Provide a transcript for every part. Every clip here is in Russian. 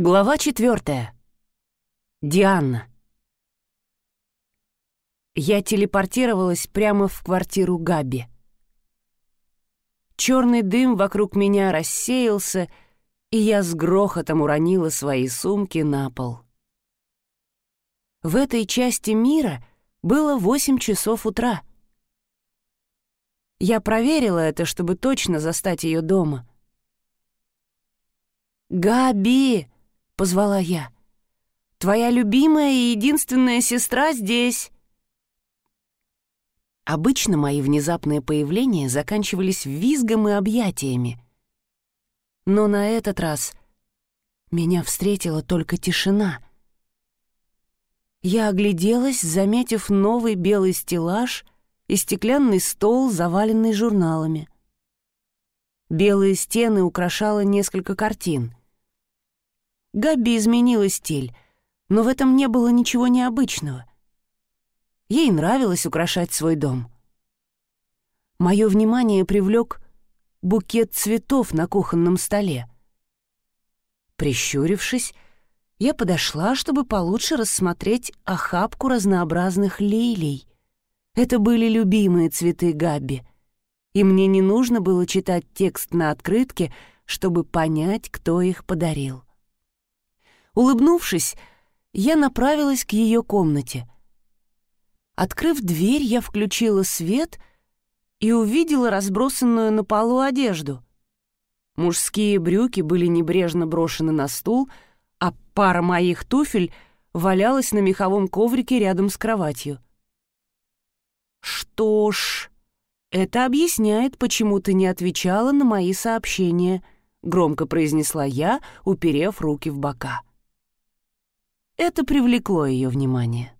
Глава четвертая. Диана. Я телепортировалась прямо в квартиру Габи. Черный дым вокруг меня рассеялся, и я с грохотом уронила свои сумки на пол. В этой части мира было восемь часов утра. Я проверила это, чтобы точно застать ее дома. «Габи!» Позвала я. «Твоя любимая и единственная сестра здесь!» Обычно мои внезапные появления заканчивались визгом и объятиями. Но на этот раз меня встретила только тишина. Я огляделась, заметив новый белый стеллаж и стеклянный стол, заваленный журналами. Белые стены украшало несколько картин. Габи изменила стиль, но в этом не было ничего необычного. Ей нравилось украшать свой дом. Мое внимание привлек букет цветов на кухонном столе. Прищурившись, я подошла, чтобы получше рассмотреть охапку разнообразных лилий. Это были любимые цветы Габи, и мне не нужно было читать текст на открытке, чтобы понять, кто их подарил. Улыбнувшись, я направилась к ее комнате. Открыв дверь, я включила свет и увидела разбросанную на полу одежду. Мужские брюки были небрежно брошены на стул, а пара моих туфель валялась на меховом коврике рядом с кроватью. «Что ж, это объясняет, почему ты не отвечала на мои сообщения», — громко произнесла я, уперев руки в бока. Это привлекло ее внимание.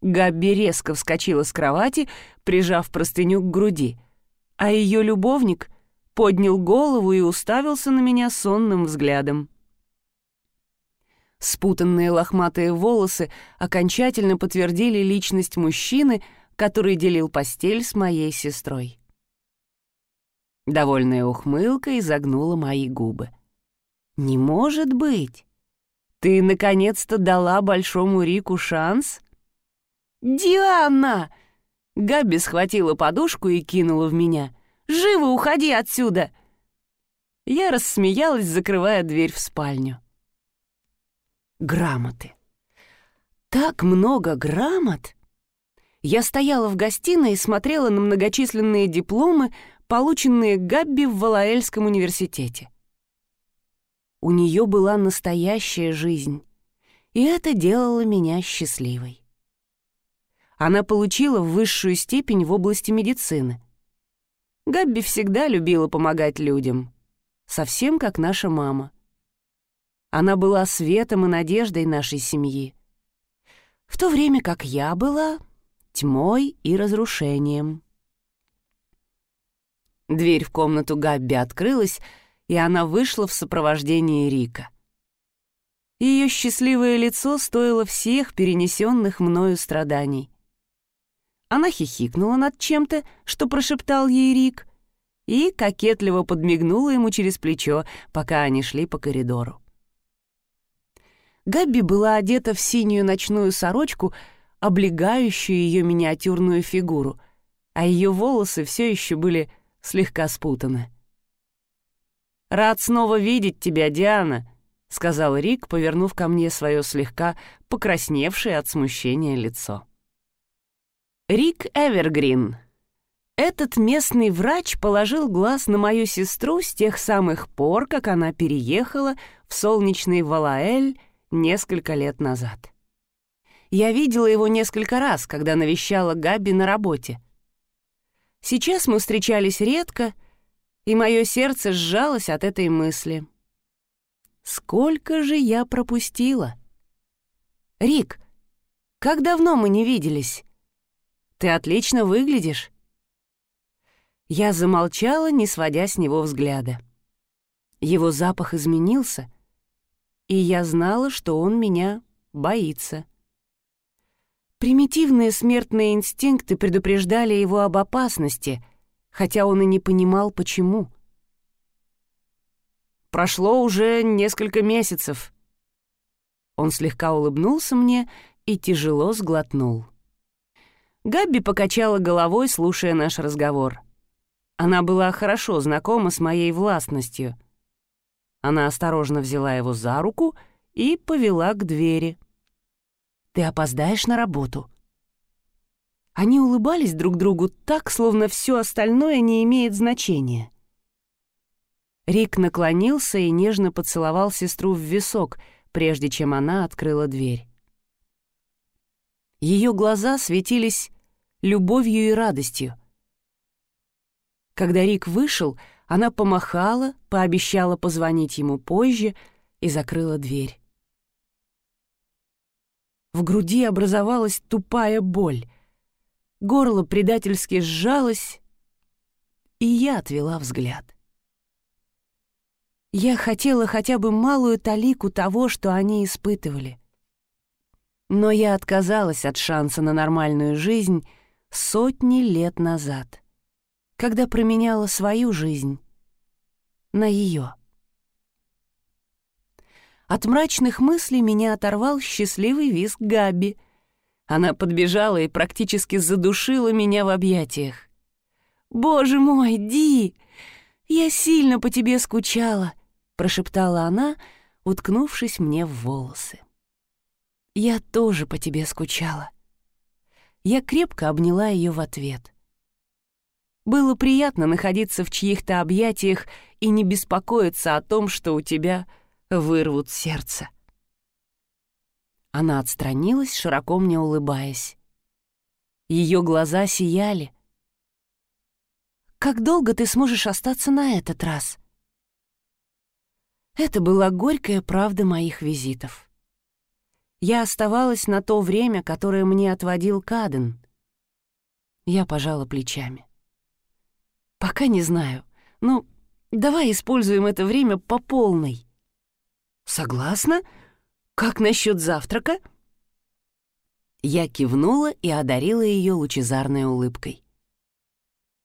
Габби резко вскочила с кровати, прижав простыню к груди, а ее любовник поднял голову и уставился на меня сонным взглядом. Спутанные лохматые волосы окончательно подтвердили личность мужчины, который делил постель с моей сестрой. Довольная ухмылка изогнула мои губы. «Не может быть! Ты наконец-то дала Большому Рику шанс?» «Диана!» Габи схватила подушку и кинула в меня. «Живо уходи отсюда!» Я рассмеялась, закрывая дверь в спальню. Грамоты. Так много грамот! Я стояла в гостиной и смотрела на многочисленные дипломы, полученные Габби в Валаэльском университете. У нее была настоящая жизнь, и это делало меня счастливой. Она получила высшую степень в области медицины. Габби всегда любила помогать людям, совсем как наша мама. Она была светом и надеждой нашей семьи, в то время как я была тьмой и разрушением. Дверь в комнату Габби открылась, и она вышла в сопровождении Рика. Ее счастливое лицо стоило всех перенесенных мною страданий. Она хихикнула над чем-то, что прошептал ей Рик, и кокетливо подмигнула ему через плечо, пока они шли по коридору. Габби была одета в синюю ночную сорочку, облегающую ее миниатюрную фигуру, а ее волосы все еще были слегка спутаны. «Рад снова видеть тебя, Диана», — сказал Рик, повернув ко мне свое слегка покрасневшее от смущения лицо. Рик Эвергрин. Этот местный врач положил глаз на мою сестру с тех самых пор, как она переехала в солнечный Валаэль несколько лет назад. Я видела его несколько раз, когда навещала Габи на работе. Сейчас мы встречались редко — и мое сердце сжалось от этой мысли. Сколько же я пропустила? «Рик, как давно мы не виделись? Ты отлично выглядишь». Я замолчала, не сводя с него взгляда. Его запах изменился, и я знала, что он меня боится. Примитивные смертные инстинкты предупреждали его об опасности — хотя он и не понимал, почему. «Прошло уже несколько месяцев», Он слегка улыбнулся мне и тяжело сглотнул. Габби покачала головой, слушая наш разговор. Она была хорошо знакома с моей властностью. Она осторожно взяла его за руку и повела к двери. «Ты опоздаешь на работу». Они улыбались друг другу так, словно все остальное не имеет значения. Рик наклонился и нежно поцеловал сестру в висок, прежде чем она открыла дверь. Ее глаза светились любовью и радостью. Когда Рик вышел, она помахала, пообещала позвонить ему позже и закрыла дверь. В груди образовалась тупая боль. Горло предательски сжалось, и я отвела взгляд. Я хотела хотя бы малую талику того, что они испытывали. Но я отказалась от шанса на нормальную жизнь сотни лет назад, когда променяла свою жизнь на ее. От мрачных мыслей меня оторвал счастливый визг Габи. Она подбежала и практически задушила меня в объятиях. «Боже мой, Ди! Я сильно по тебе скучала!» — прошептала она, уткнувшись мне в волосы. «Я тоже по тебе скучала». Я крепко обняла ее в ответ. Было приятно находиться в чьих-то объятиях и не беспокоиться о том, что у тебя вырвут сердце. Она отстранилась, широко мне улыбаясь. Ее глаза сияли. «Как долго ты сможешь остаться на этот раз?» Это была горькая правда моих визитов. Я оставалась на то время, которое мне отводил Каден. Я пожала плечами. «Пока не знаю. Ну, давай используем это время по полной». «Согласна? Как насчет завтрака?» Я кивнула и одарила ее лучезарной улыбкой.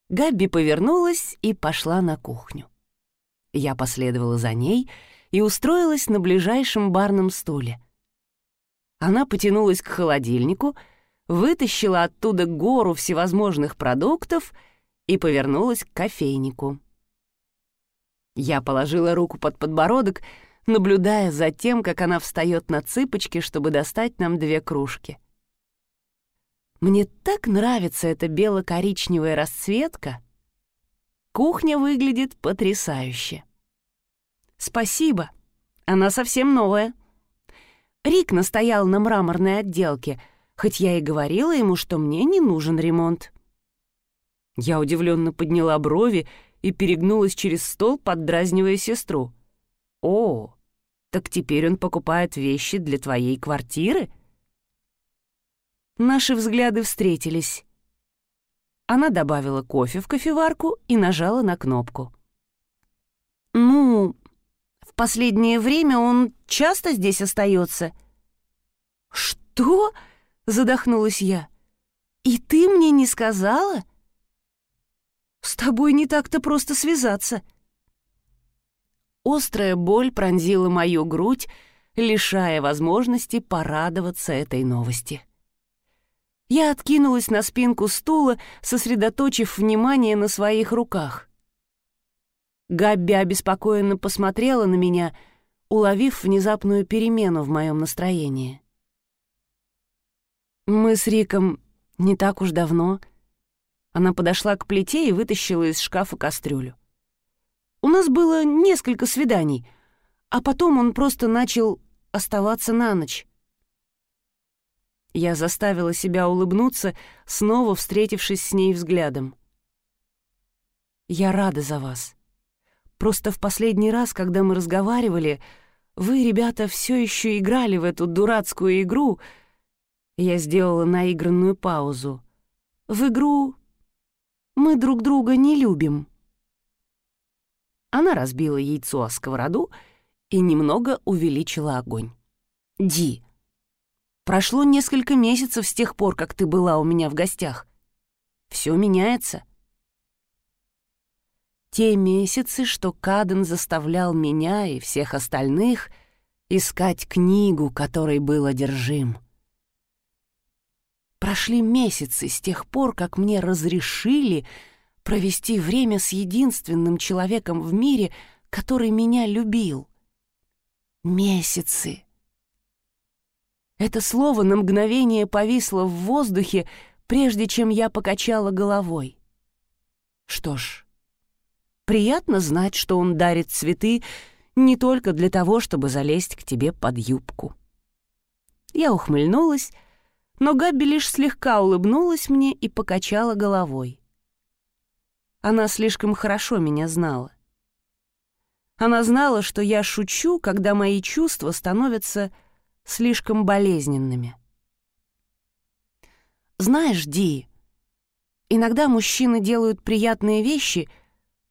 Габби повернулась и пошла на кухню. Я последовала за ней и устроилась на ближайшем барном стуле — она потянулась к холодильнику, вытащила оттуда гору всевозможных продуктов и повернулась к кофейнику. Я положила руку под подбородок, наблюдая за тем, как она встает на цыпочки, чтобы достать нам две кружки. Мне так нравится эта бело-коричневая расцветка. Кухня выглядит потрясающе. Спасибо, она совсем новая. Рик настоял на мраморной отделке, хоть я и говорила ему, что мне не нужен ремонт. Я удивленно подняла брови и перегнулась через стол, поддразнивая сестру. «О, так теперь он покупает вещи для твоей квартиры?» Наши взгляды встретились. Она добавила кофе в кофеварку и нажала на кнопку. «Ну, в последнее время он часто здесь остается. «Что?» — задохнулась я. «И ты мне не сказала?» «С тобой не так-то просто связаться». Острая боль пронзила мою грудь, лишая возможности порадоваться этой новости. Я откинулась на спинку стула, сосредоточив внимание на своих руках. Габби обеспокоенно посмотрела на меня, уловив внезапную перемену в моем настроении. «Мы с Риком не так уж давно...» Она подошла к плите и вытащила из шкафа кастрюлю. «У нас было несколько свиданий, а потом он просто начал оставаться на ночь». Я заставила себя улыбнуться, снова встретившись с ней взглядом. «Я рада за вас», Просто в последний раз, когда мы разговаривали, вы, ребята, все еще играли в эту дурацкую игру. Я сделала наигранную паузу. В игру мы друг друга не любим. Она разбила яйцо о сковороду и немного увеличила огонь. «Ди, прошло несколько месяцев с тех пор, как ты была у меня в гостях. Все меняется. Те месяцы, что Каден заставлял меня и всех остальных искать книгу, которой был одержим. Прошли месяцы с тех пор, как мне разрешили провести время с единственным человеком в мире, который меня любил. Месяцы. Это слово на мгновение повисло в воздухе, прежде чем я покачала головой. Что ж, приятно знать, что он дарит цветы не только для того, чтобы залезть к тебе под юбку. Я ухмыльнулась, но Габи лишь слегка улыбнулась мне и покачала головой. Она слишком хорошо меня знала. Она знала, что я шучу, когда мои чувства становятся слишком болезненными. Знаешь, Ди, иногда мужчины делают приятные вещи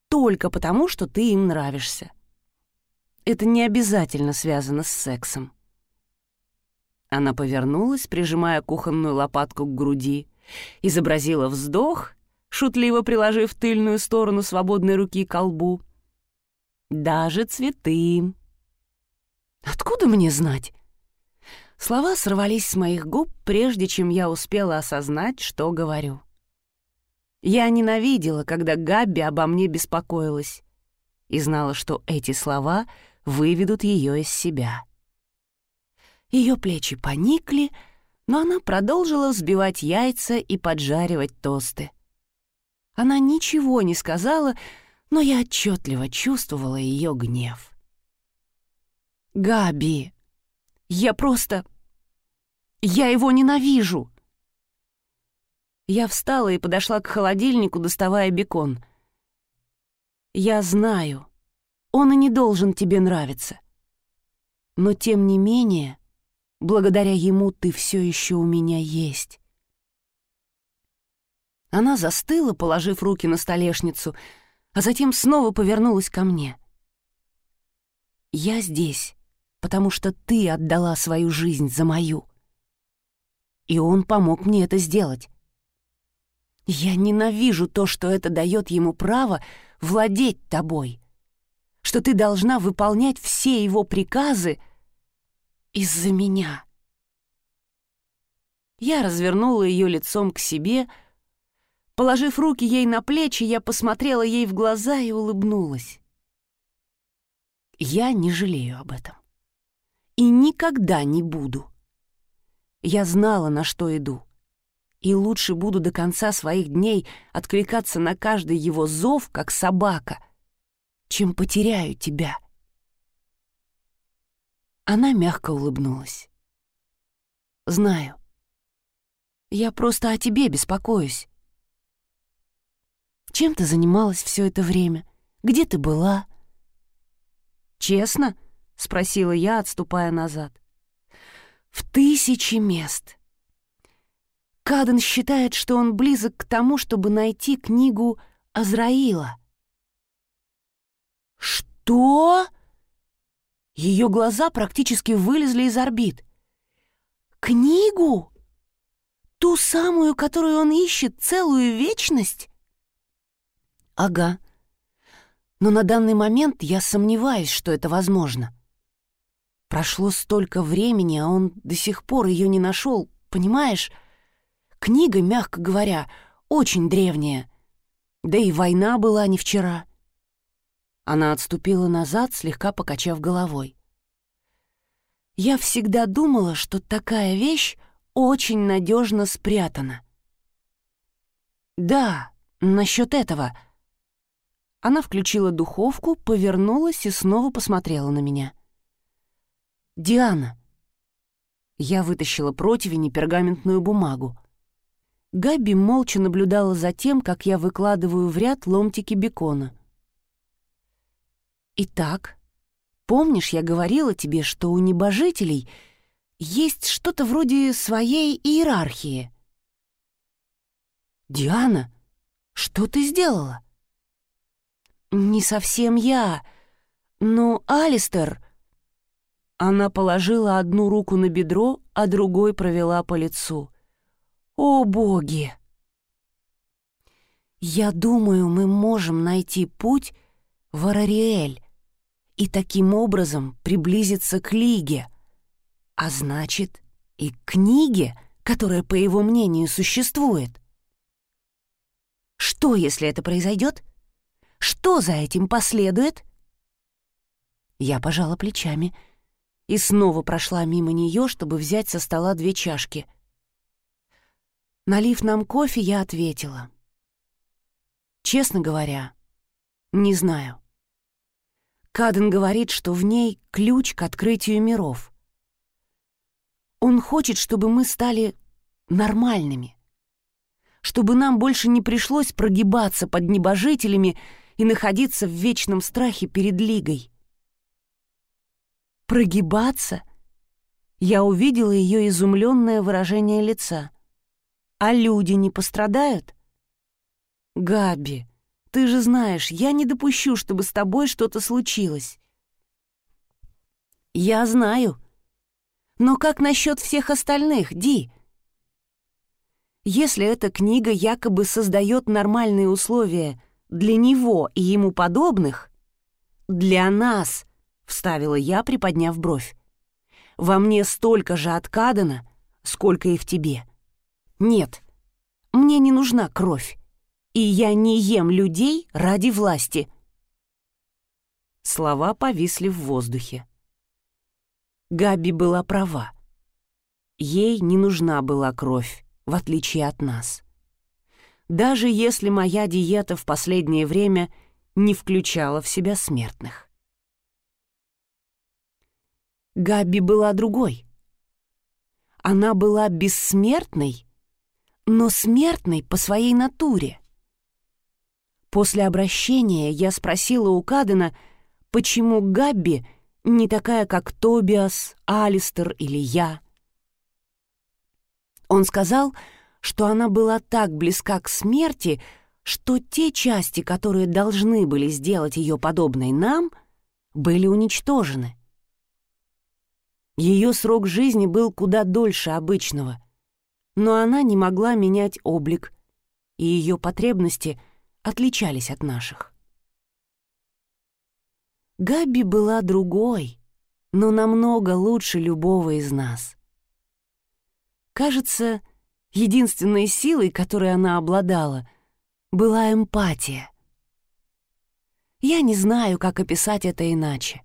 только потому, что ты им нравишься. Это не обязательно связано с сексом. Она повернулась, прижимая кухонную лопатку к груди, изобразила вздох, шутливо приложив тыльную сторону свободной руки к колбу. «Даже цветы». «Откуда мне знать?» Слова сорвались с моих губ, прежде чем я успела осознать, что говорю. Я ненавидела, когда Габби обо мне беспокоилась, и знала, что эти слова выведут ее из себя. Ее плечи поникли, но она продолжила взбивать яйца и поджаривать тосты. Она ничего не сказала, но я отчетливо чувствовала ее гнев. «Габи!» Я просто... Я его ненавижу!» Я встала и подошла к холодильнику, доставая бекон. «Я знаю, он и не должен тебе нравиться. Но тем не менее, благодаря ему ты все еще у меня есть». Она застыла, положив руки на столешницу, а затем снова повернулась ко мне. «Я здесь, потому что ты отдала свою жизнь за мою. И он помог мне это сделать. Я ненавижу то, что это дает ему право владеть тобой, что ты должна выполнять все его приказы из-за меня. Я развернула ее лицом к себе, положив руки ей на плечи, я посмотрела ей в глаза и улыбнулась. Я не жалею об этом и никогда не буду. Я знала, на что иду, и лучше буду до конца своих дней откликаться на каждый его зов, как собака, чем потеряю тебя. Она мягко улыбнулась. «Знаю. Я просто о тебе беспокоюсь. Чем ты занималась все это время? Где ты была?» «Честно?» — спросила я, отступая назад. «В тысячи мест». Каден считает, что он близок к тому, чтобы найти книгу Азраила. «Что?» Ее глаза практически вылезли из орбит. «Книгу? Ту самую, которую он ищет целую вечность?» «Ага. Но на данный момент я сомневаюсь, что это возможно». Прошло столько времени, а он до сих пор ее не нашел, понимаешь? Книга, мягко говоря, очень древняя. Да и война была не вчера. Она отступила назад, слегка покачав головой. Я всегда думала, что такая вещь очень надежно спрятана. Да, насчет этого. Она включила духовку, повернулась и снова посмотрела на меня. «Диана!» Я вытащила противень и пергаментную бумагу. Габи молча наблюдала за тем, как я выкладываю в ряд ломтики бекона. «Итак, помнишь, я говорила тебе, что у небожителей есть что-то вроде своей иерархии?» «Диана, что ты сделала?» «Не совсем я, но Алистер...» Она положила одну руку на бедро, а другой провела по лицу. «О, боги!» «Я думаю, мы можем найти путь в Арариэль и таким образом приблизиться к Лиге, а значит и к книге, которая, по его мнению, существует. Что, если это произойдет? Что за этим последует? Я пожала плечами и снова прошла мимо нее, чтобы взять со стола две чашки. Налив нам кофе, я ответила. Честно говоря, не знаю. Каден говорит, что в ней ключ к открытию миров. Он хочет, чтобы мы стали нормальными, чтобы нам больше не пришлось прогибаться под небожителями и находиться в вечном страхе перед Лигой. Прогибаться? Я увидела ее изумленное выражение лица. А люди не пострадают? Габи, ты же знаешь, я не допущу, чтобы с тобой что-то случилось. Я знаю. Но как насчет всех остальных, Ди? Если эта книга якобы создает нормальные условия для него и ему подобных, для нас, вставила я, приподняв бровь. Во мне столько же откадано, сколько и в тебе. Нет, мне не нужна кровь, и я не ем людей ради власти. Слова повисли в воздухе. Габи была права. Ей не нужна была кровь в отличие от нас. Даже если моя диета в последнее время не включала в себя смертных. Габи была другой. Она была бессмертной, но смертной по своей натуре. После обращения я спросила у Кадена, почему Габби не такая, как Тобиас, Алистер или я — он сказал, что она была так близка к смерти, что те части, которые должны были сделать ее подобной нам, были уничтожены. Ее срок жизни был куда дольше обычного, но она не могла менять облик, и ее потребности отличались от наших. Габи была другой, но намного лучше любого из нас. Кажется, единственной силой, которой она обладала, была эмпатия. Я не знаю, как описать это иначе.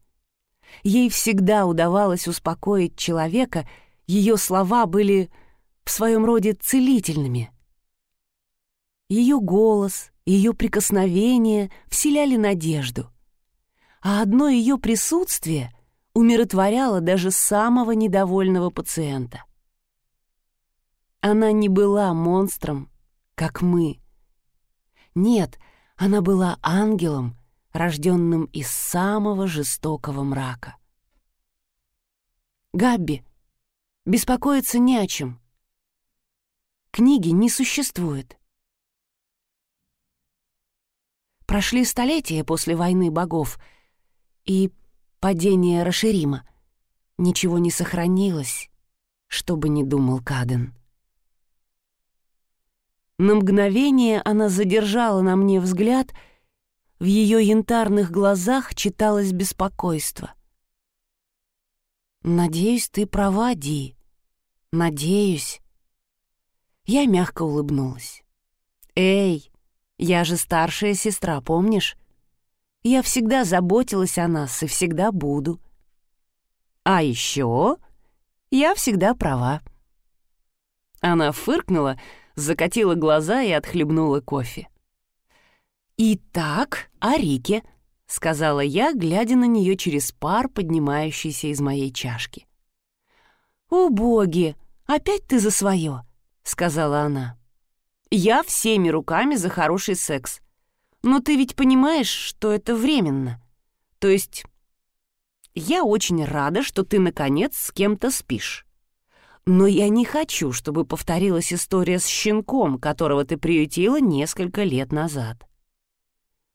Ей всегда удавалось успокоить человека, ее слова были в своем роде целительными. Ее голос, ее прикосновения вселяли надежду, а одно ее присутствие умиротворяло даже самого недовольного пациента — она не была монстром, как мы. Нет, она была ангелом, рожденным из самого жестокого мрака. Габби, беспокоиться не о чем. Книги не существует. Прошли столетия после войны богов и падения Рашерима. Ничего не сохранилось, что бы ни думал Каден. На мгновение она задержала на мне взгляд, в ее янтарных глазах читалось беспокойство. «Надеюсь, ты права, Ди. Надеюсь». Я мягко улыбнулась. «Эй, я же старшая сестра, помнишь? Я всегда заботилась о нас и всегда буду. А еще я всегда права». Она фыркнула, закатила глаза и отхлебнула кофе. «Итак, о Рике», — сказала я, глядя на нее через пар, поднимающийся из моей чашки. «О, боги, опять ты за свое», — сказала она. «Я всеми руками за хороший секс. Но ты ведь понимаешь, что это временно. То есть я очень рада, что ты, наконец, с кем-то спишь. Но я не хочу, чтобы повторилась история с щенком, которого ты приютила несколько лет назад.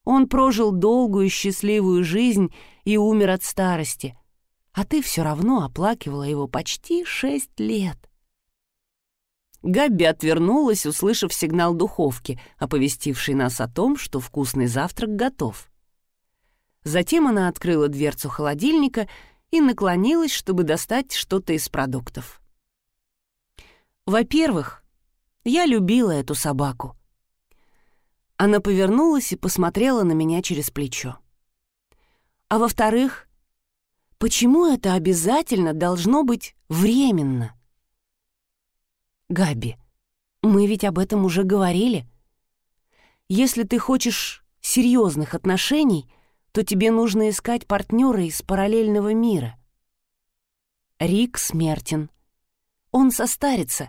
Он прожил долгую счастливую жизнь и умер от старости, а ты все равно оплакивала его почти шесть лет. Габби отвернулась, услышав сигнал духовки, оповестивший нас о том, что вкусный завтрак готов. Затем она открыла дверцу холодильника и наклонилась, чтобы достать что-то из продуктов. Во-первых, я любила эту собаку. Она повернулась и посмотрела на меня через плечо. А во-вторых, почему это обязательно должно быть временно? Габи, мы ведь об этом уже говорили. Если ты хочешь серьезных отношений, то тебе нужно искать партнера из параллельного мира. Рик смертен. Он состарится,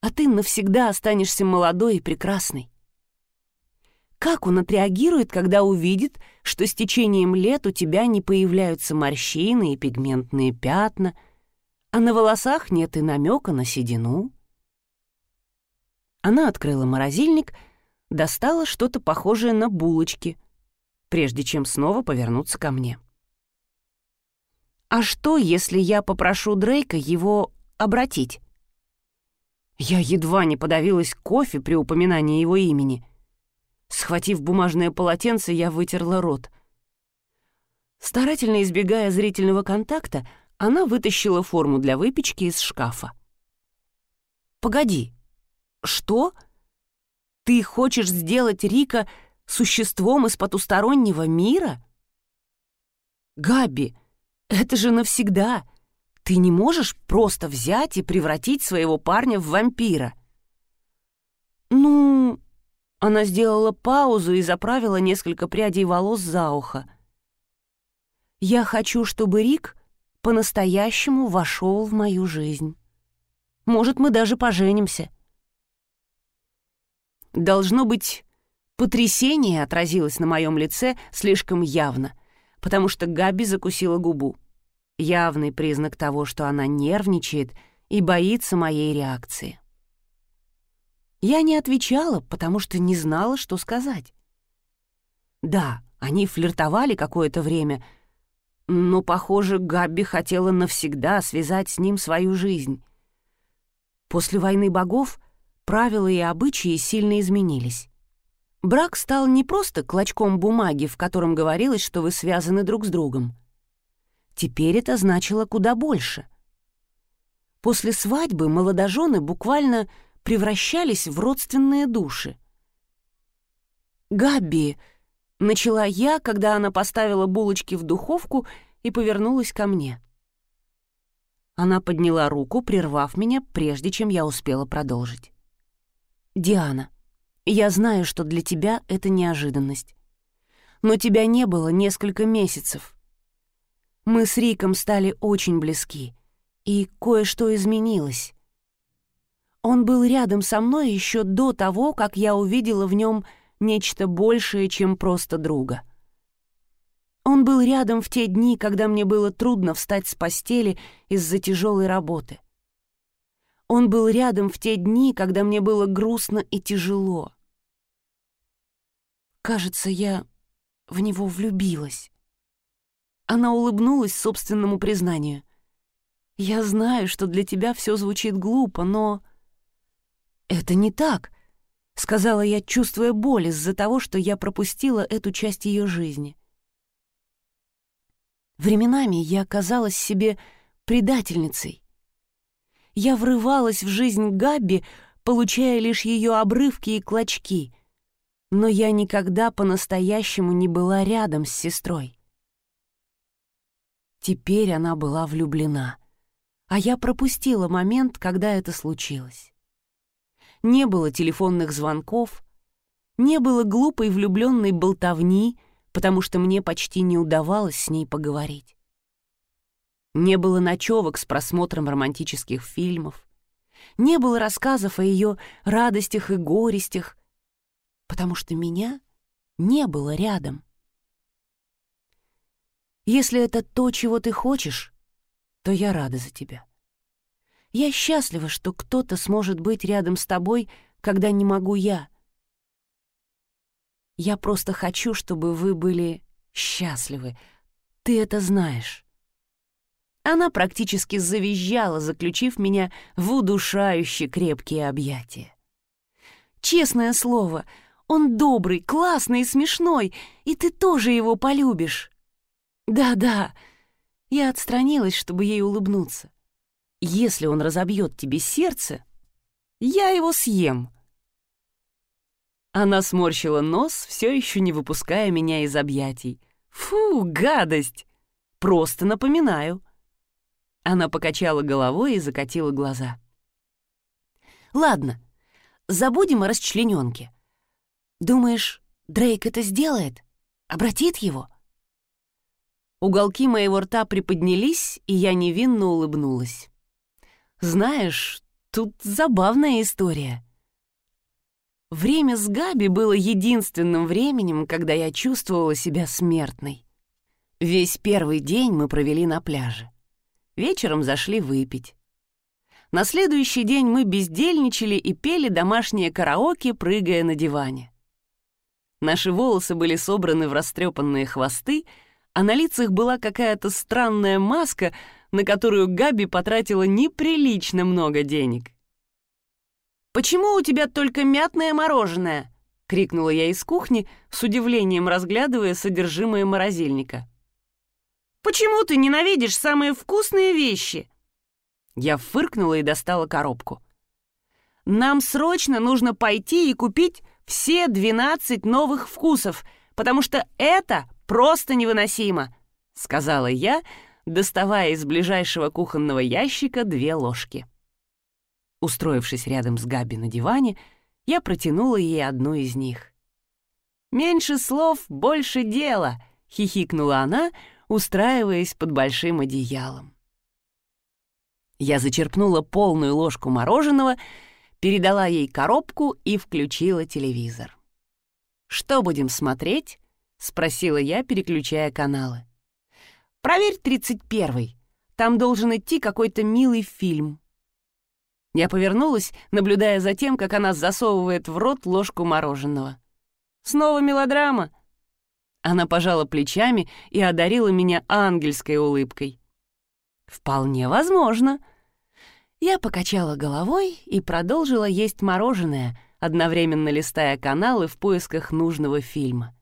а ты навсегда останешься молодой и прекрасной. Как он отреагирует, когда увидит, что с течением лет у тебя не появляются морщины и пигментные пятна, а на волосах нет и намека на седину? Она открыла морозильник, достала что-то похожее на булочки, прежде чем снова повернуться ко мне. «А что, если я попрошу Дрейка его обратить?» Я едва не подавилась кофе при упоминании его имени. Схватив бумажное полотенце, я вытерла рот. Старательно избегая зрительного контакта, она вытащила форму для выпечки из шкафа. «Погоди, «Что? Ты хочешь сделать Рика существом из потустороннего мира?» «Габи, это же навсегда. Ты не можешь просто взять и превратить своего парня в вампира». «Ну...» Она сделала паузу и заправила несколько прядей волос за ухо. «Я хочу, чтобы Рик по-настоящему вошел в мою жизнь. Может, мы даже поженимся. Должно быть, потрясение отразилось на моем лице слишком явно, потому что Габи закусила губу. Явный признак того, что она нервничает и боится моей реакции. Я не отвечала, потому что не знала, что сказать. Да, они флиртовали какое-то время, но, похоже, Габби хотела навсегда связать с ним свою жизнь. После войны богов правила и обычаи сильно изменились. Брак стал не просто клочком бумаги, в котором говорилось, что вы связаны друг с другом. Теперь это значило куда больше. После свадьбы молодожены буквально превращались в родственные души. «Габби!» — начала я, когда она поставила булочки в духовку и повернулась ко мне. Она подняла руку, прервав меня, прежде чем я успела продолжить. «Диана, я знаю, что для тебя это неожиданность. Но тебя не было несколько месяцев. Мы с Риком стали очень близки, и кое-что изменилось. Он был рядом со мной еще до того, как я увидела в нем нечто большее, чем просто друга. Он был рядом в те дни, когда мне было трудно встать с постели из-за тяжелой работы. Он был рядом в те дни, когда мне было грустно и тяжело. Кажется, я в него влюбилась. Она улыбнулась собственному признанию. «Я знаю, что для тебя все звучит глупо, но...» «Это не так», — сказала я, чувствуя боль из-за того, что я пропустила эту часть ее жизни. Временами я казалась себе предательницей, я врывалась в жизнь Габби, получая лишь ее обрывки и клочки, но я никогда по-настоящему не была рядом с сестрой. Теперь она была влюблена, а я пропустила момент, когда это случилось. Не было телефонных звонков, не было глупой влюбленной болтовни, потому что мне почти не удавалось с ней поговорить. Не было ночевок с просмотром романтических фильмов. Не было рассказов о ее радостях и горестях, потому что меня не было рядом. Если это то, чего ты хочешь, то я рада за тебя. Я счастлива, что кто-то сможет быть рядом с тобой, когда не могу я. Я просто хочу, чтобы вы были счастливы. Ты это знаешь. Она практически завизжала, заключив меня в удушающе крепкие объятия. «Честное слово, он добрый, классный и смешной, и ты тоже его полюбишь». Да-да, я отстранилась, чтобы ей улыбнуться. Если он разобьет тебе сердце, я его съем. Она сморщила нос, все еще не выпуская меня из объятий. Фу, гадость! Просто напоминаю. Она покачала головой и закатила глаза. Ладно, забудем о расчлененке. Думаешь, Дрейк это сделает? Обратит его? Уголки моего рта приподнялись, и я невинно улыбнулась. Знаешь, тут забавная история. Время с Габи было единственным временем, когда я чувствовала себя смертной. Весь первый день мы провели на пляже. Вечером зашли выпить. На следующий день мы бездельничали и пели домашнее караоке, прыгая на диване. Наши волосы были собраны в растрепанные хвосты, а на лицах была какая-то странная маска, на которую Габи потратила неприлично много денег. «Почему у тебя только мятное мороженое?» — крикнула я из кухни, с удивлением разглядывая содержимое морозильника. Почему ты ненавидишь самые вкусные вещи?» Я фыркнула и достала коробку. «Нам срочно нужно пойти и купить все 12 новых вкусов, потому что это просто невыносимо», — сказала я, доставая из ближайшего кухонного ящика две ложки. Устроившись рядом с Габи на диване, я протянула ей одну из них. «Меньше слов, больше дела», — хихикнула она, — устраиваясь под большим одеялом. Я зачерпнула полную ложку мороженого, передала ей коробку и включила телевизор. «Что будем смотреть?» — спросила я, переключая каналы. «Проверь тридцать первый. Там должен идти какой-то милый фильм». Я повернулась, наблюдая за тем, как она засовывает в рот ложку мороженого. «Снова мелодрама?» Она пожала плечами и одарила меня ангельской улыбкой. «Вполне возможно». Я покачала головой и продолжила есть мороженое, одновременно листая каналы в поисках нужного фильма.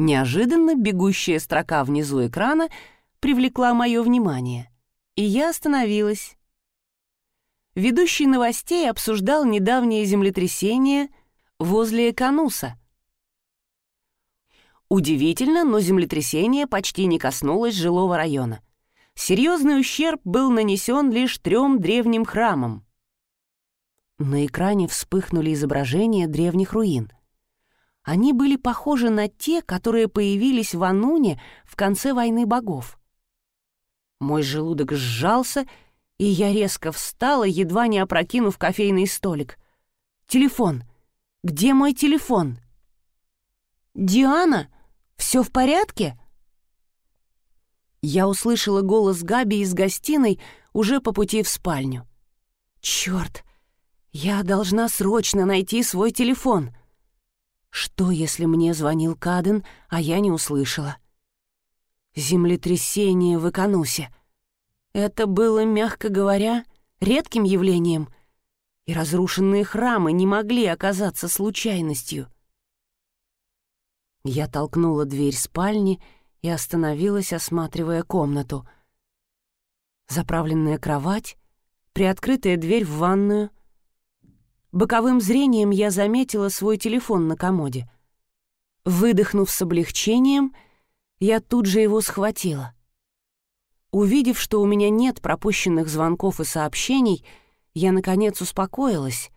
Неожиданно бегущая строка внизу экрана привлекла мое внимание, и я остановилась. Ведущий новостей обсуждал недавнее землетрясение возле Экануса — Удивительно, но землетрясение почти не коснулось жилого района. Серьезный ущерб был нанесен лишь трем древним храмам. На экране вспыхнули изображения древних руин. Они были похожи на те, которые появились в Ануне в конце войны богов. Мой желудок сжался, и я резко встала, едва не опрокинув кофейный столик. «Телефон! Где мой телефон?» «Диана!» Все в порядке?» Я услышала голос Габи из гостиной уже по пути в спальню. «Черт! Я должна срочно найти свой телефон!» Что, если мне звонил Каден, а я не услышала? Землетрясение в Эконусе. Это было, мягко говоря, редким явлением, и разрушенные храмы не могли оказаться случайностью. Я толкнула дверь спальни и остановилась, осматривая комнату. Заправленная кровать, приоткрытая дверь в ванную. Боковым зрением я заметила свой телефон на комоде. Выдохнув с облегчением, я тут же его схватила. Увидев, что у меня нет пропущенных звонков и сообщений, я, наконец, успокоилась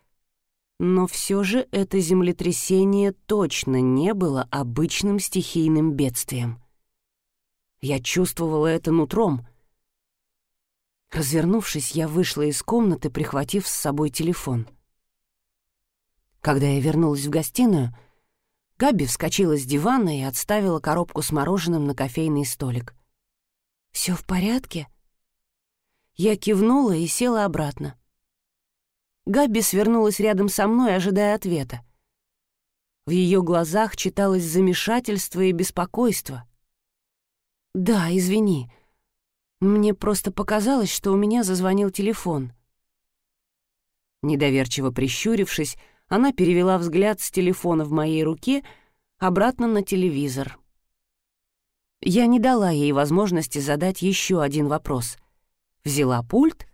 но все же это землетрясение точно не было обычным стихийным бедствием. Я чувствовала это нутром. Развернувшись, я вышла из комнаты, прихватив с собой телефон. Когда я вернулась в гостиную, Габи вскочила с дивана и отставила коробку с мороженым на кофейный столик. «Все в порядке?» Я кивнула и села обратно. Габи свернулась рядом со мной, ожидая ответа. В ее глазах читалось замешательство и беспокойство. «Да, извини. Мне просто показалось, что у меня зазвонил телефон». Недоверчиво прищурившись, она перевела взгляд с телефона в моей руке обратно на телевизор. Я не дала ей возможности задать еще один вопрос. Взяла пульт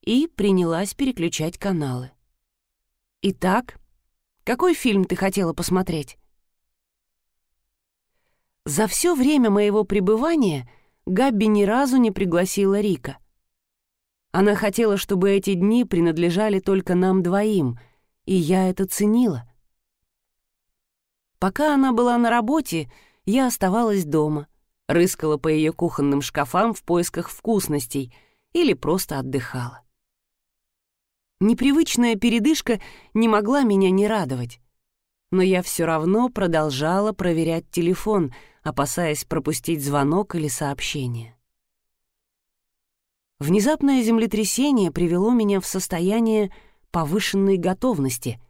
и принялась переключать каналы. «Итак, какой фильм ты хотела посмотреть?» За все время моего пребывания Габби ни разу не пригласила Рика. Она хотела, чтобы эти дни принадлежали только нам двоим, и я это ценила. Пока она была на работе, я оставалась дома, рыскала по ее кухонным шкафам в поисках вкусностей или просто отдыхала. Непривычная передышка не могла меня не радовать. Но я все равно продолжала проверять телефон, опасаясь пропустить звонок или сообщение. Внезапное землетрясение привело меня в состояние повышенной готовности.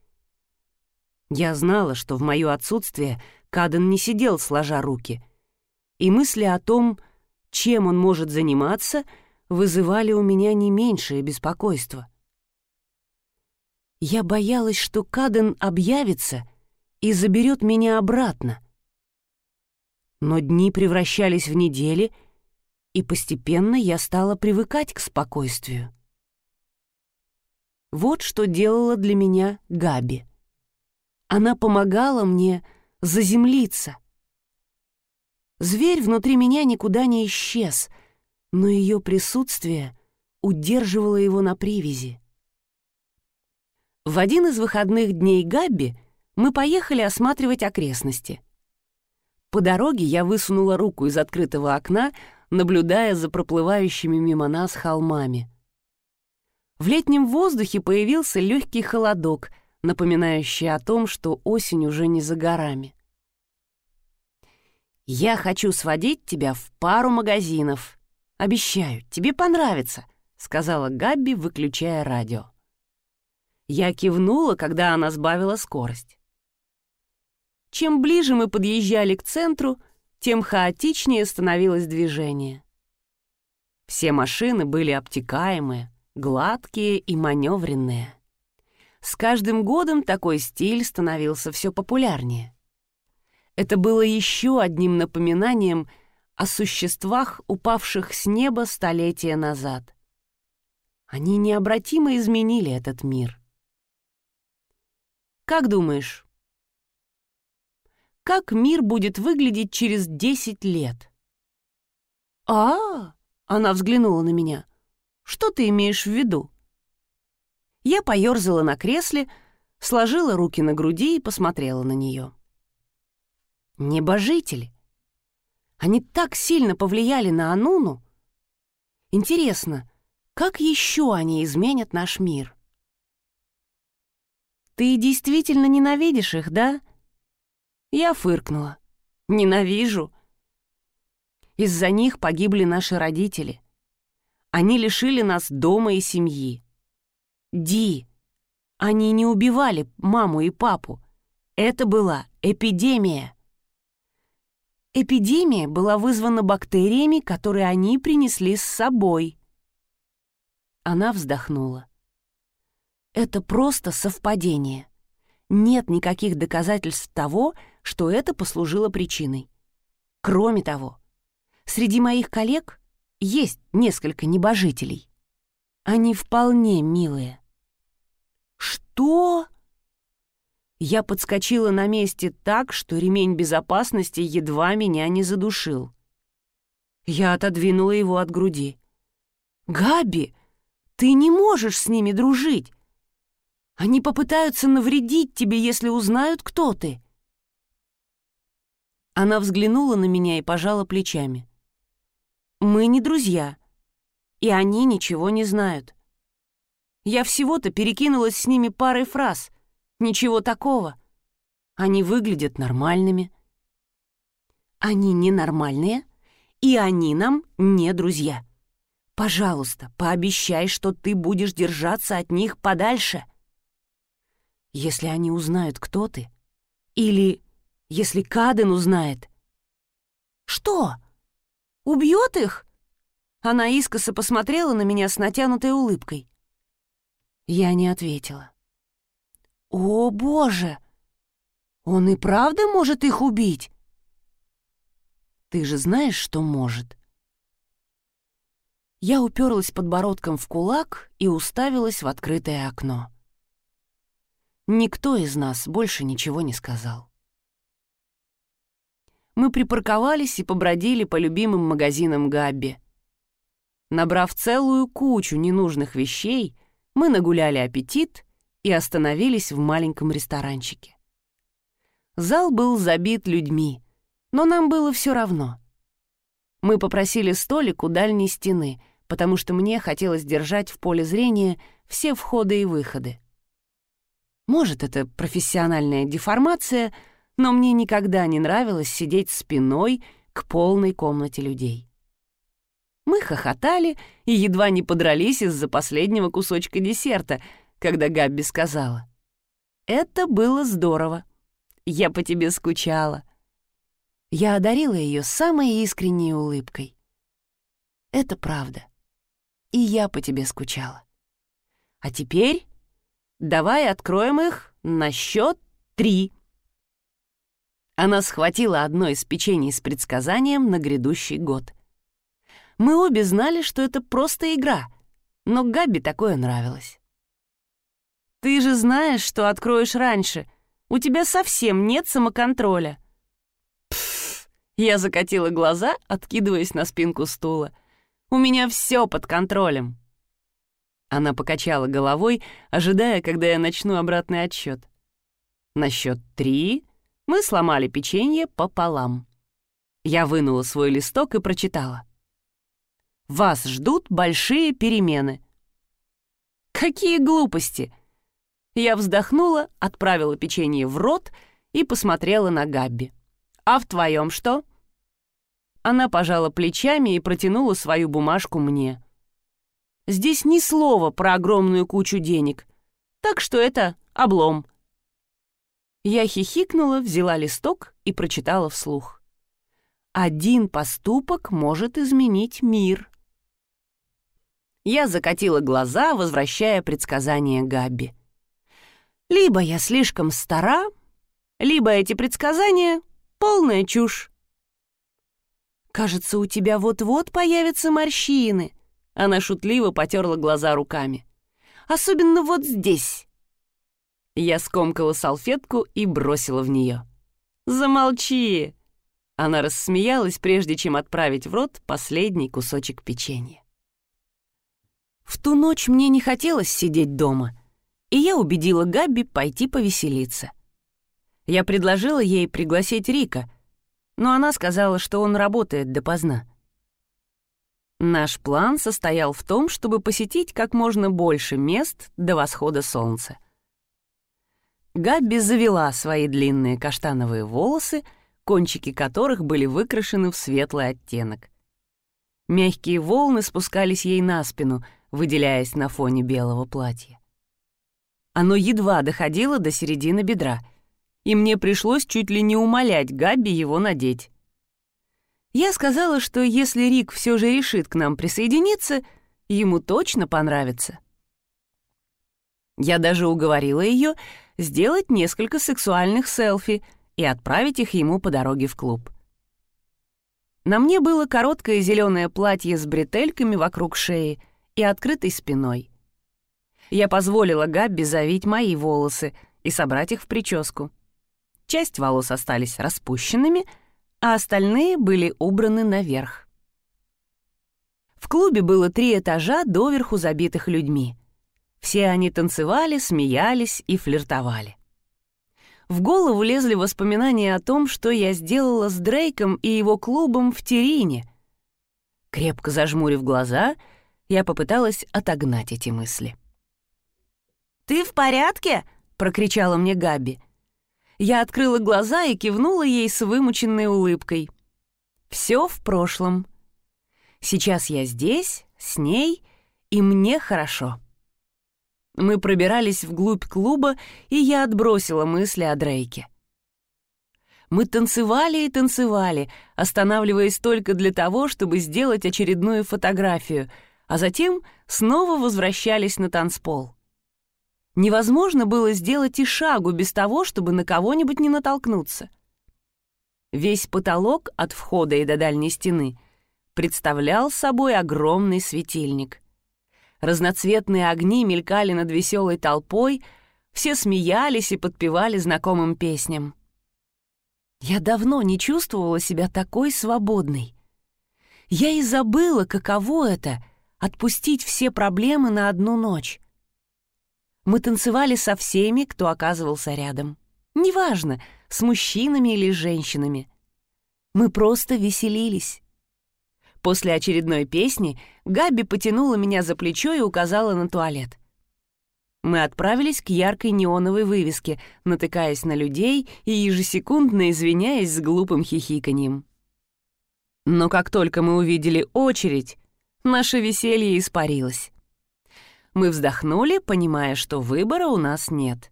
Я знала, что в моё отсутствие Каден не сидел сложа руки, и мысли о том, чем он может заниматься, вызывали у меня не меньшее беспокойство. Я боялась, что Каден объявится и заберет меня обратно. Но дни превращались в недели — и постепенно я стала привыкать к спокойствию. Вот что делала для меня Габи. Она помогала мне заземлиться. Зверь внутри меня никуда не исчез, но ее присутствие удерживало его на привязи. В один из выходных дней Габи мы поехали осматривать окрестности. По дороге я высунула руку из открытого окна, наблюдая за проплывающими мимо нас холмами. В летнем воздухе появился легкий холодок, напоминающий о том, что осень уже не за горами. «Я хочу сводить тебя в пару магазинов. Обещаю, тебе понравится», — сказала Габби, выключая радио. Я кивнула, когда она сбавила скорость. Чем ближе мы подъезжали к центру, тем хаотичнее становилось движение. Все машины были обтекаемые, гладкие и маневренные. С каждым годом такой стиль становился все популярнее. Это было еще одним напоминанием о существах, упавших с неба столетия назад. Они необратимо изменили этот мир. Как думаешь, как мир будет выглядеть через десять лет. А, -а, а Она взглянула на меня. «Что ты имеешь в виду?» Я поерзала на кресле, сложила руки на груди и посмотрела на нее. Небожители. Они так сильно повлияли на Ануну. Интересно, как еще они изменят наш мир? Ты действительно ненавидишь их, да? Я фыркнула. «Ненавижу». Из-за них погибли наши родители. Они лишили нас дома и семьи. Ди, они не убивали маму и папу. Это была эпидемия. Эпидемия была вызвана бактериями, которые они принесли с собой. Она вздохнула. Это просто совпадение. Нет никаких доказательств того, что это послужило причиной. Кроме того, среди моих коллег есть несколько небожителей. Они вполне милые. Что? Я подскочила на месте так, что ремень безопасности едва меня не задушил. Я отодвинула его от груди. «Габи, ты не можешь с ними дружить. Они попытаются навредить тебе, если узнают, кто ты. Она взглянула на меня и пожала плечами. «Мы не друзья, и они ничего не знают. Я всего-то перекинулась с ними парой фраз. Ничего такого. Они выглядят нормальными». «Они ненормальные, и они нам не друзья. Пожалуйста, пообещай, что ты будешь держаться от них подальше». «Если они узнают, кто ты, или если Каден узнает. «Что? Убьет их?» Она искоса посмотрела на меня с натянутой улыбкой. Я не ответила. «О, Боже! Он и правда может их убить?» Ты же знаешь, что может. Я уперлась подбородком в кулак и уставилась в открытое окно. Никто из нас больше ничего не сказал. Мы припарковались и побродили по любимым магазинам Габби. Набрав целую кучу ненужных вещей, мы нагуляли аппетит и остановились в маленьком ресторанчике. Зал был забит людьми, но нам было все равно. Мы попросили столик у дальней стены, потому что мне хотелось держать в поле зрения все входы и выходы. Может, это профессиональная деформация, но мне никогда не нравилось сидеть спиной к полной комнате людей. Мы хохотали и едва не подрались из-за последнего кусочка десерта, когда Габби сказала. «Это было здорово. Я по тебе скучала». Я одарила ее самой искренней улыбкой. «Это правда. И я по тебе скучала. А теперь давай откроем их на счет три». Она схватила одно из печений с предсказанием на грядущий год — мы обе знали, что это просто игра, но Габи такое нравилось. «Ты же знаешь, что откроешь раньше. У тебя совсем нет самоконтроля». Пф, я закатила глаза, откидываясь на спинку стула. «У меня все под контролем». Она покачала головой, ожидая, когда я начну обратный отсчет. На счет три мы сломали печенье пополам. Я вынула свой листок и прочитала. Вас ждут большие перемены». «Какие глупости!» Я вздохнула, отправила печенье в рот и посмотрела на Габби. «А в твоем что?» Она пожала плечами и протянула свою бумажку мне. «Здесь ни слова про огромную кучу денег, так что это облом». Я хихикнула, взяла листок и прочитала вслух. «Один поступок может изменить мир». Я закатила глаза, возвращая предсказание Габби. Либо я слишком стара, либо эти предсказания — полная чушь. «Кажется, у тебя вот-вот появятся морщины», — она шутливо потерла глаза руками. «Особенно вот здесь». Я скомкала салфетку и бросила в нее. «Замолчи!» Она рассмеялась, прежде чем отправить в рот последний кусочек печенья. В ту ночь мне не хотелось сидеть дома, и я убедила Габи пойти повеселиться. Я предложила ей пригласить Рика, но она сказала, что он работает допоздна. Наш план состоял в том, чтобы посетить как можно больше мест до восхода солнца. Габби завела свои длинные каштановые волосы, кончики которых были выкрашены в светлый оттенок. Мягкие волны спускались ей на спину — выделяясь на фоне белого платья. Оно едва доходило до середины бедра, и мне пришлось чуть ли не умолять Габи его надеть. Я сказала, что если Рик все же решит к нам присоединиться, ему точно понравится. Я даже уговорила ее сделать несколько сексуальных селфи и отправить их ему по дороге в клуб. На мне было короткое зеленое платье с бретельками вокруг шеи — и открытой спиной. Я позволила Габби завить мои волосы и собрать их в прическу. Часть волос остались распущенными, а остальные были убраны наверх. В клубе было три этажа, доверху забитых людьми. Все они танцевали, смеялись и флиртовали. В голову лезли воспоминания о том, что я сделала с Дрейком и его клубом в Терине. Крепко зажмурив глаза — я попыталась отогнать эти мысли. «Ты в порядке?» — прокричала мне Габи. Я открыла глаза и кивнула ей с вымученной улыбкой. «Все в прошлом. Сейчас я здесь, с ней, и мне хорошо». Мы пробирались вглубь клуба, и я отбросила мысли о Дрейке. Мы танцевали и танцевали, останавливаясь только для того, чтобы сделать очередную фотографию — а затем снова возвращались на танцпол. Невозможно было сделать и шагу без того, чтобы на кого-нибудь не натолкнуться. Весь потолок от входа и до дальней стены представлял собой огромный светильник. Разноцветные огни мелькали над веселой толпой, все смеялись и подпевали знакомым песням. Я давно не чувствовала себя такой свободной. Я и забыла, каково это — отпустить все проблемы на одну ночь. Мы танцевали со всеми, кто оказывался рядом. Неважно, с мужчинами или женщинами. Мы просто веселились. После очередной песни Габи потянула меня за плечо и указала на туалет. Мы отправились к яркой неоновой вывеске, натыкаясь на людей и ежесекундно извиняясь с глупым хихиканьем. Но как только мы увидели очередь, наше веселье испарилось. Мы вздохнули, понимая, что выбора у нас нет.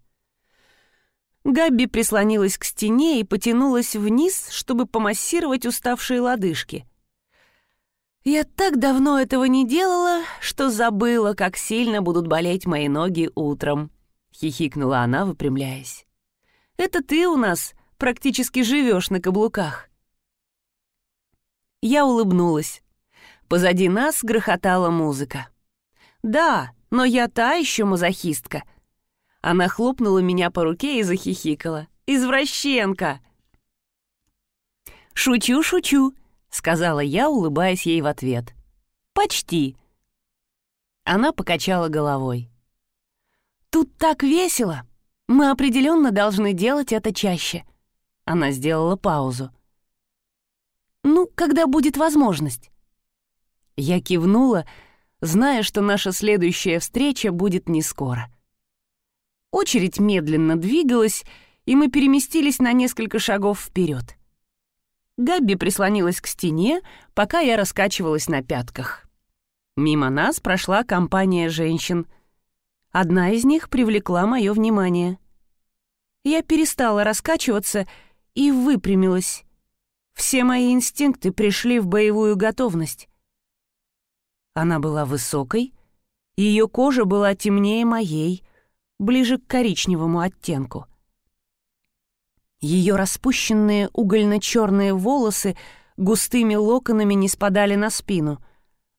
Габби прислонилась к стене и потянулась вниз, чтобы помассировать уставшие лодыжки. Я так давно этого не делала, что забыла, как сильно будут болеть мои ноги утром. Хихикнула она, выпрямляясь. Это ты у нас практически живешь на каблуках. Я улыбнулась. Позади нас грохотала музыка. Да, но я та еще мазохистка. Она хлопнула меня по руке и захихикала. «Извращенка!» «Шучу, шучу», — сказала я, улыбаясь ей в ответ. «Почти». Она покачала головой. «Тут так весело! Мы определенно должны делать это чаще». Она сделала паузу. «Ну, когда будет возможность?» Я кивнула, зная, что наша следующая встреча будет не скоро. Очередь медленно двигалась, и мы переместились на несколько шагов вперед. Габби прислонилась к стене, пока я раскачивалась на пятках. Мимо нас прошла компания женщин. Одна из них привлекла мое внимание. Я перестала раскачиваться и выпрямилась. Все мои инстинкты пришли в боевую готовность. Она была высокой, ее кожа была темнее моей, ближе к коричневому оттенку — ее распущенные угольно-черные волосы густыми локонами не спадали на спину,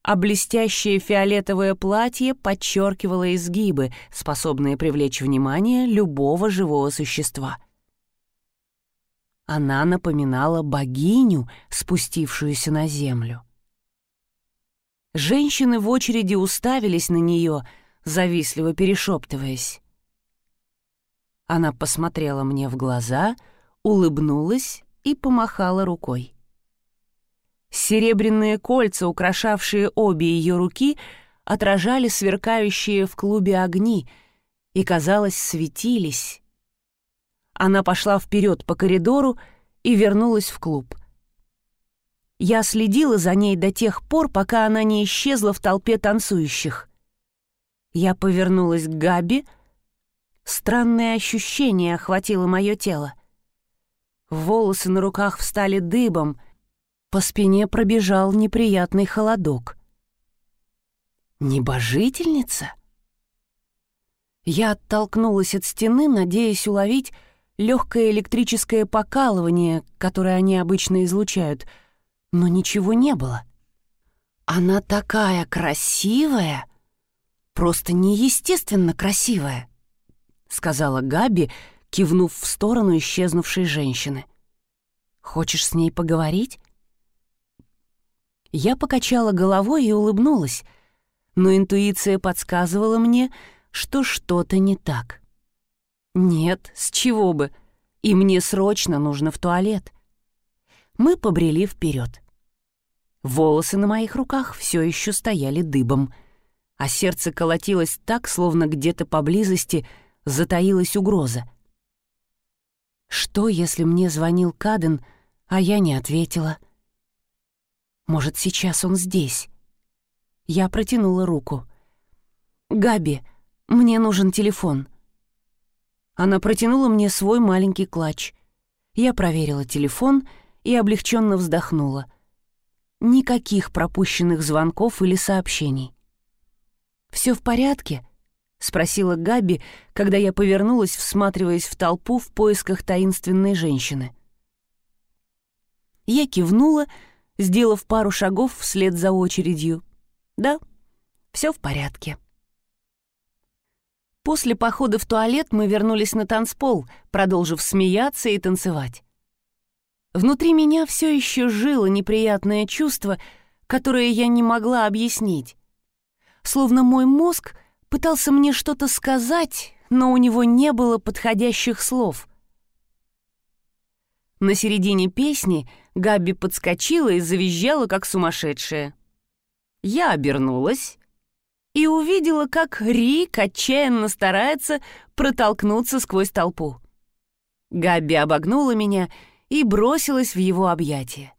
а блестящее фиолетовое платье подчеркивало изгибы, способные привлечь внимание любого живого существа. Она напоминала богиню, спустившуюся на землю. Женщины в очереди уставились на нее, завистливо перешептываясь. Она посмотрела мне в глаза, улыбнулась и помахала рукой. Серебряные кольца, украшавшие обе ее руки, отражали сверкающие в клубе огни и, казалось, светились. Она пошла вперед по коридору и вернулась в клуб. Я следила за ней до тех пор, пока она не исчезла в толпе танцующих. Я повернулась к Габи — Странное ощущение охватило мое тело. Волосы на руках встали дыбом, по спине пробежал неприятный холодок. «Небожительница?» Я оттолкнулась от стены, надеясь уловить легкое электрическое покалывание, которое они обычно излучают, но ничего не было. Она такая красивая, просто неестественно красивая. — сказала Габи, кивнув в сторону исчезнувшей женщины. «Хочешь с ней поговорить?» Я покачала головой и улыбнулась, но интуиция подсказывала мне, что что-то не так. «Нет, с чего бы? И мне срочно нужно в туалет». Мы побрели вперед. Волосы на моих руках все еще стояли дыбом, а сердце колотилось так, словно где-то поблизости — затаилась угроза. Что, если мне звонил Каден, а я не ответила? Может, сейчас он здесь? Я протянула руку. «Габи, мне нужен телефон». Она протянула мне свой маленький клатч. Я проверила телефон и облегченно вздохнула. Никаких пропущенных звонков или сообщений. «Все в порядке?» — спросила Габи, когда я повернулась, всматриваясь в толпу в поисках таинственной женщины. Я кивнула, сделав пару шагов вслед за очередью. Да, все в порядке. После похода в туалет мы вернулись на танцпол, продолжив смеяться и танцевать. Внутри меня все еще жило неприятное чувство, которое я не могла объяснить. Словно мой мозг пытался мне что-то сказать, но у него не было подходящих слов. На середине песни Габи подскочила и завизжала, как сумасшедшая. Я обернулась и увидела, как Рик отчаянно старается протолкнуться сквозь толпу. Габи обогнула меня и бросилась в его объятия.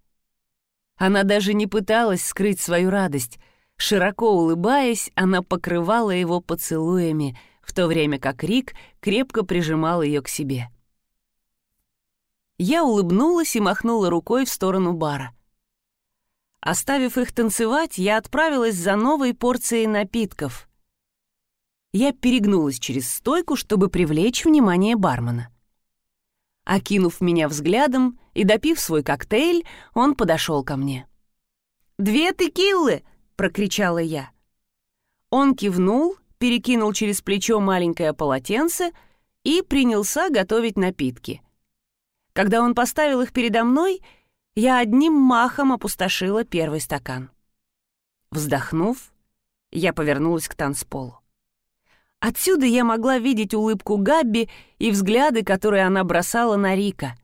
Она даже не пыталась скрыть свою радость. Широко улыбаясь, она покрывала его поцелуями, в то время как Рик крепко прижимал ее к себе. Я улыбнулась и махнула рукой в сторону бара. Оставив их танцевать, я отправилась за новой порцией напитков. Я перегнулась через стойку, чтобы привлечь внимание бармена. Окинув меня взглядом и допив свой коктейль, он подошел ко мне. «Две текиллы!» — прокричала я. Он кивнул, перекинул через плечо маленькое полотенце и принялся готовить напитки — когда он поставил их передо мной, я одним махом опустошила первый стакан. Вздохнув, я повернулась к танцполу. Отсюда я могла видеть улыбку Габби и взгляды, которые она бросала на Рика.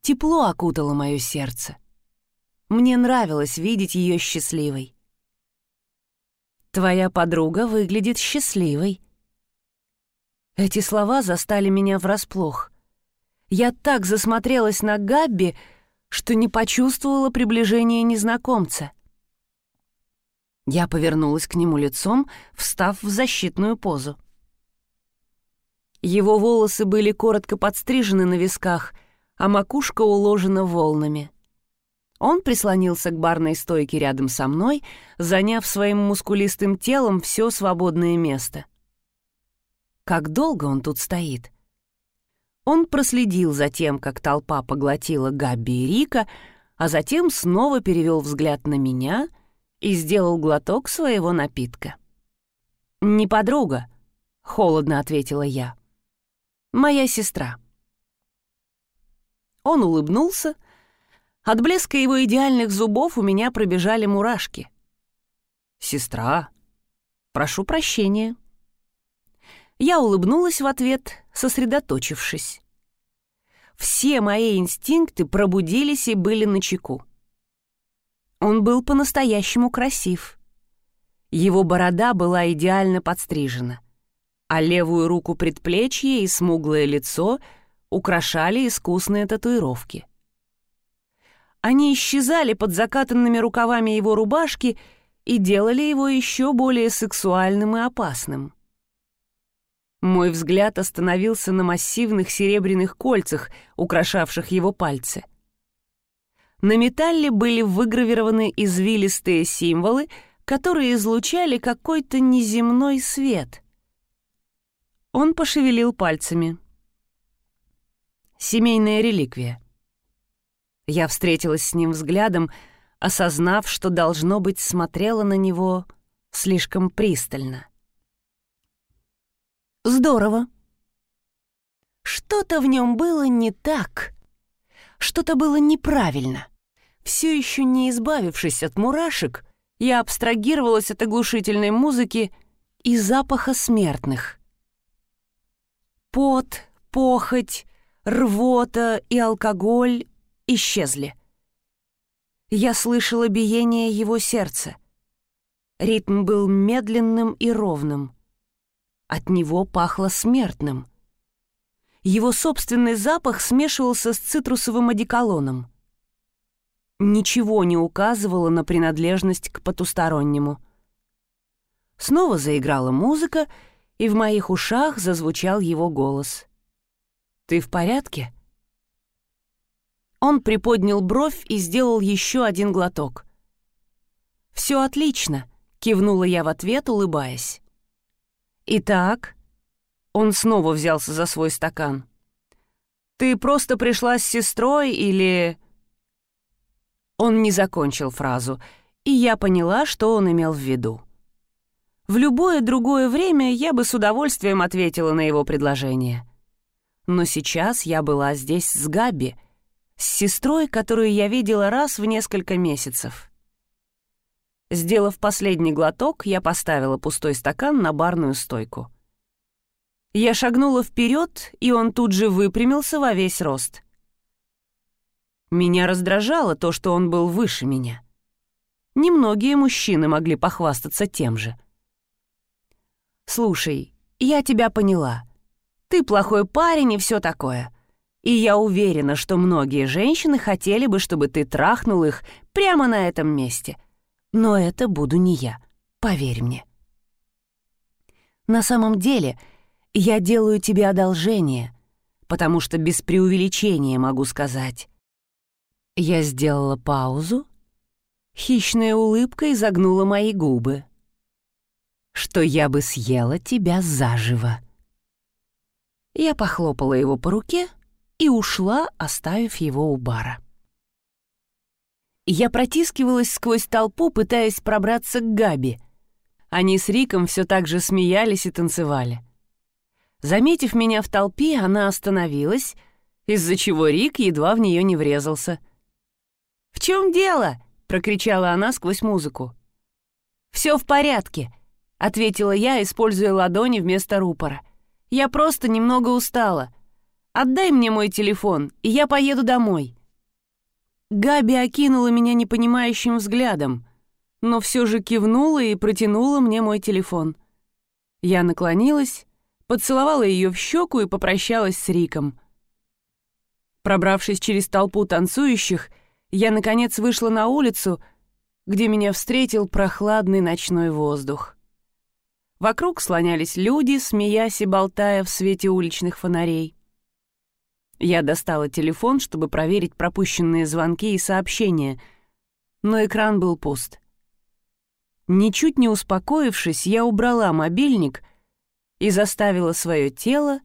Тепло окутало мое сердце. Мне нравилось видеть ее счастливой. «Твоя подруга выглядит счастливой». Эти слова застали меня врасплох. Я так засмотрелась на Габби, что не почувствовала приближения незнакомца. Я повернулась к нему лицом, встав в защитную позу. Его волосы были коротко подстрижены на висках, а макушка уложена волнами. Он прислонился к барной стойке рядом со мной, заняв своим мускулистым телом все свободное место. Как долго он тут стоит? Он проследил за тем, как толпа поглотила Габби и Рика, а затем снова перевел взгляд на меня и сделал глоток своего напитка. «Не подруга», — холодно ответила я. «Моя сестра». Он улыбнулся. От блеска его идеальных зубов у меня пробежали мурашки. «Сестра, прошу прощения». Я улыбнулась в ответ, сосредоточившись. Все мои инстинкты пробудились и были начеку. Он был по-настоящему красив. Его борода была идеально подстрижена, а левую руку предплечье и смуглое лицо украшали искусные татуировки. Они исчезали под закатанными рукавами его рубашки и делали его еще более сексуальным и опасным. Мой взгляд остановился на массивных серебряных кольцах, украшавших его пальцы. На металле были выгравированы извилистые символы, которые излучали какой-то неземной свет. Он пошевелил пальцами. Семейная реликвия. Я встретилась с ним взглядом, осознав, что, должно быть, смотрела на него слишком пристально. Здорово. Что-то в нем было не так. Что-то было неправильно. Все еще не избавившись от мурашек, я абстрагировалась от оглушительной музыки и запаха смертных. Пот, похоть, рвота и алкоголь исчезли. Я слышала биение его сердца. Ритм был медленным и ровным. От него пахло смертным. Его собственный запах смешивался с цитрусовым одеколоном. Ничего не указывало на принадлежность к потустороннему. Снова заиграла музыка, и в моих ушах зазвучал его голос. «Ты в порядке?» Он приподнял бровь и сделал еще один глоток. «Все отлично», — кивнула я в ответ, улыбаясь. «Итак?» Он снова взялся за свой стакан. «Ты просто пришла с сестрой или...» Он не закончил фразу, и я поняла, что он имел в виду. В любое другое время я бы с удовольствием ответила на его предложение. Но сейчас я была здесь с Габи, с сестрой, которую я видела раз в несколько месяцев. Сделав последний глоток, я поставила пустой стакан на барную стойку. Я шагнула вперед, и он тут же выпрямился во весь рост. Меня раздражало то, что он был выше меня. Немногие мужчины могли похвастаться тем же. «Слушай, я тебя поняла. Ты плохой парень и все такое. И я уверена, что многие женщины хотели бы, чтобы ты трахнул их прямо на этом месте. Но это буду не я, поверь мне. На самом деле, я делаю тебе одолжение, потому что без преувеличения могу сказать. Я сделала паузу. Хищная улыбка изогнула мои губы. Что я бы съела тебя заживо. Я похлопала его по руке и ушла, оставив его у бара. Я протискивалась сквозь толпу, пытаясь пробраться к Габи. Они с Риком все так же смеялись и танцевали. Заметив меня в толпе, она остановилась, из-за чего Рик едва в нее не врезался. «В чем дело?» — прокричала она сквозь музыку. «Все в порядке», — ответила я, используя ладони вместо рупора. «Я просто немного устала. Отдай мне мой телефон, и я поеду домой». Габи окинула меня непонимающим взглядом, но все же кивнула и протянула мне мой телефон. Я наклонилась, поцеловала ее в щеку и попрощалась с Риком. Пробравшись через толпу танцующих, я, наконец, вышла на улицу, где меня встретил прохладный ночной воздух. Вокруг слонялись люди, смеясь и болтая в свете уличных фонарей. Я достала телефон, чтобы проверить пропущенные звонки и сообщения, но экран был пуст. Ничуть не успокоившись, я убрала мобильник и заставила свое тело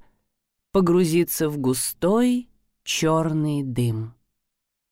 погрузиться в густой черный дым.